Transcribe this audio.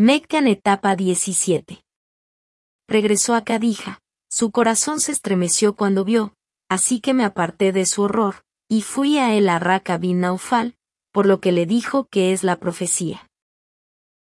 Meccan etapa 17. Regresó a Cadija, su corazón se estremeció cuando vio, así que me aparté de su horror, y fui a él a Raka bin Naufal, por lo que le dijo que es la profecía.